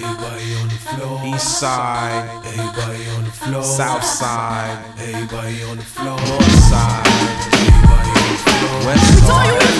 Everybody on the floor. East side. Everybody on the floor. South side. Everybody on the floor. North side. Everybody on the floor. West side.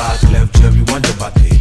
I clever, cherry, wonder about it.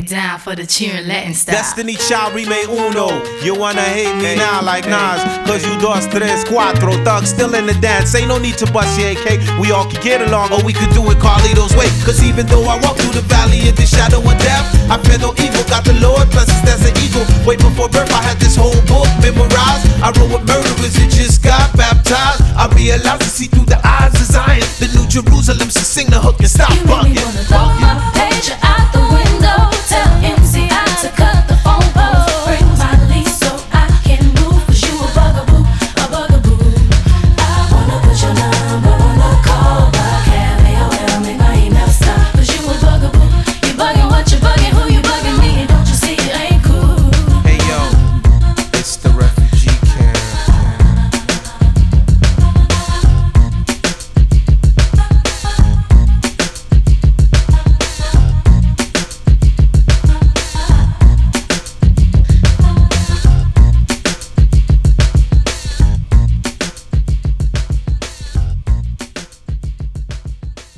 it down for the cheering mm-hmm. Latin style. Destiny Child remake uno. You wanna hate me now like hey, Nas, cause you dos tres cuatro. Thugs still in the dance, ain't no need to bust your AK. We all can get along, or we could do it Carlito's way. Cause even though I walk through the valley of the shadow of death, I fear no evil. Got the Lord, plus that's an eagle. Way before birth, I had this whole book memorized. I wrote with murderers and just got baptized. I realized to see through the eyes of Zion, the New Jerusalem. So sing the hook and stop. You